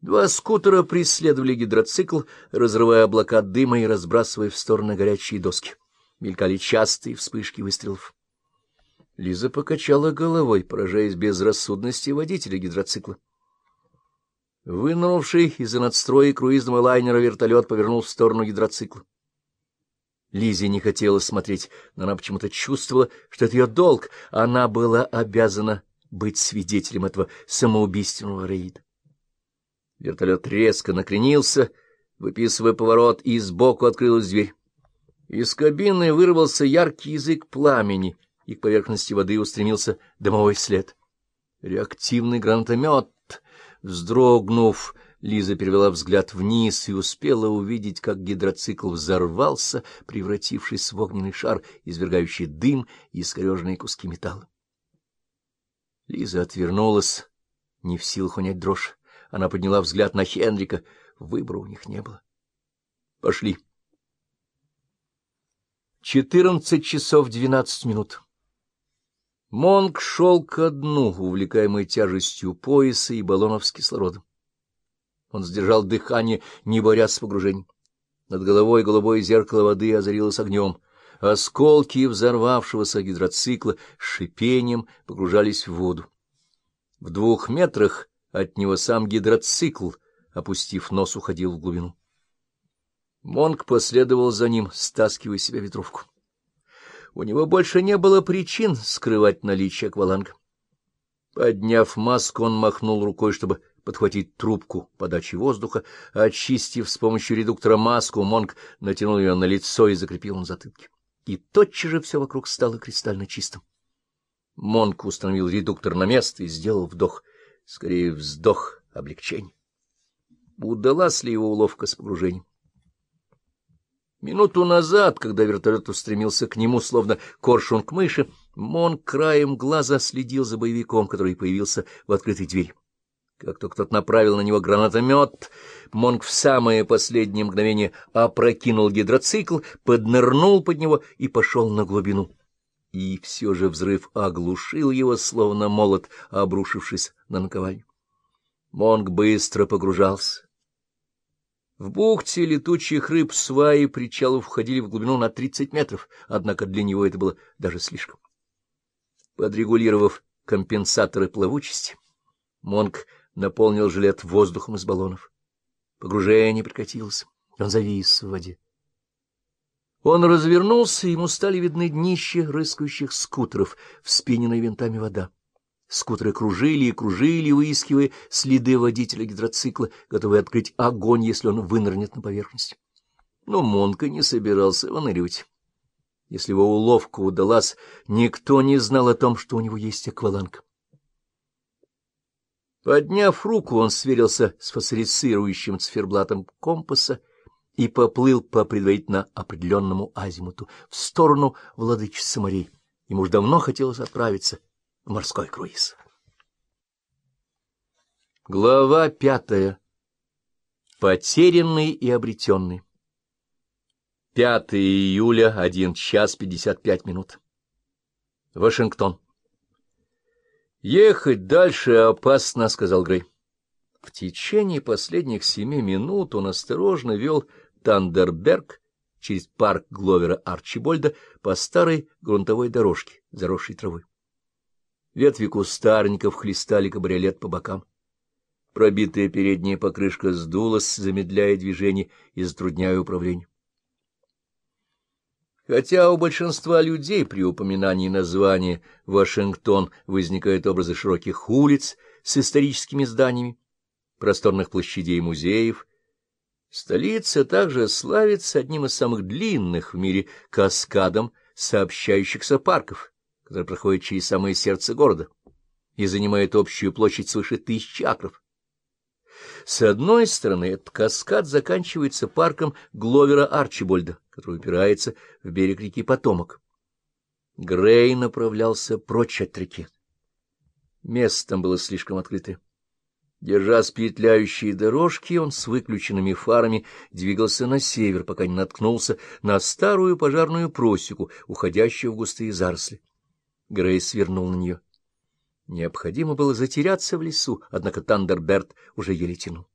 Два скутера преследовали гидроцикл, разрывая облака дыма и разбрасывая в стороны горячие доски. Мелькали частые вспышки выстрелов. Лиза покачала головой, поражаясь безрассудности водителя гидроцикла. Вынырнувший из-за надстроя круизного лайнера вертолет повернул в сторону гидроцикла. Лизе не хотела смотреть, но она почему-то чувствовала, что это ее долг. Она была обязана быть свидетелем этого самоубийственного рейда. Вертолет резко накренился, выписывая поворот, и сбоку открылась дверь. Из кабины вырвался яркий язык пламени, и к поверхности воды устремился дымовой след. Реактивный гранатомет, вздрогнув, Лиза перевела взгляд вниз и успела увидеть, как гидроцикл взорвался, превратившись в огненный шар, извергающий дым и искореженные куски металла. Лиза отвернулась, не в силах унять дрожь. Она подняла взгляд на Хенрика. Выбора у них не было. — Пошли. Четырнадцать часов двенадцать минут. Монг шел ко дну, увлекаемый тяжестью пояса и баллонов с кислородом. Он сдержал дыхание, не борясь с погружением. Над головой голубое зеркало воды озарилось огнем. Осколки взорвавшегося гидроцикла шипением погружались в воду. В двух метрах от него сам гидроцикл, опустив нос, уходил в глубину. Монг последовал за ним, стаскивая себе ветровку. У него больше не было причин скрывать наличие акваланга. Подняв маску, он махнул рукой, чтобы подхватить трубку подачи воздуха, очистив с помощью редуктора маску, Монг натянул ее на лицо и закрепил на затылке. И тотчас же все вокруг стало кристально чистым. Монг установил редуктор на место и сделал вдох, скорее вздох облегчения. Удалась ли его уловка с погружением? Минуту назад, когда вертолет устремился к нему, словно коршун к мыши, Монг краем глаза следил за боевиком, который появился в открытой двери. Как только кто-то направил на него гранатомет, Монг в самое последнее мгновение опрокинул гидроцикл, поднырнул под него и пошел на глубину. И все же взрыв оглушил его, словно молот, обрушившись на наковальню. Монг быстро погружался. В бухте летучих рыб сваи причалов входили в глубину на тридцать метров, однако для него это было даже слишком. Подрегулировав компенсаторы плавучести, Монг наполнил жилет воздухом из баллонов. Погружение прекратилось, он завис в воде. Он развернулся, и ему стали видны днища рыскающих скутеров, вспененной винтами вода. Скутеры кружили и кружили, выискивая следы водителя гидроцикла, готовые открыть огонь, если он вынырнет на поверхность. Но Монка не собирался выныривать. Если его уловка удалась, никто не знал о том, что у него есть акваланг. Подняв руку, он сверился с фосфорицирующим циферблатом компаса и поплыл по предварительно определенному азимуту в сторону владычицы морей. Ему уж давно хотелось отправиться в морской круиз. Глава пятая. Потерянный и обретенный. 5 июля, 1 час 55 минут. Вашингтон. «Ехать дальше опасно», — сказал Грей. В течение последних семи минут он осторожно вел Тандерберг через парк Гловера Арчибольда по старой грунтовой дорожке, заросшей травой. Ветви кустарников хлестали кабриолет по бокам. Пробитая передняя покрышка сдулась, замедляя движение и затрудняя управление. Хотя у большинства людей при упоминании названия Вашингтон возникают образы широких улиц с историческими зданиями, просторных площадей и музеев, столица также славится одним из самых длинных в мире каскадом сообщающихся парков, который проходит через самое сердце города и занимает общую площадь свыше тысячи акров. С одной стороны, этот каскад заканчивается парком Гловера Арчибольда, который упирается в берег реки Потомок. Грей направлялся прочь от реки. Место там было слишком открытое. Держа спетляющие дорожки, он с выключенными фарами двигался на север, пока не наткнулся на старую пожарную просеку, уходящую в густые заросли. Грей свернул на нее. Необходимо было затеряться в лесу, однако Тандерберт уже еле тянул.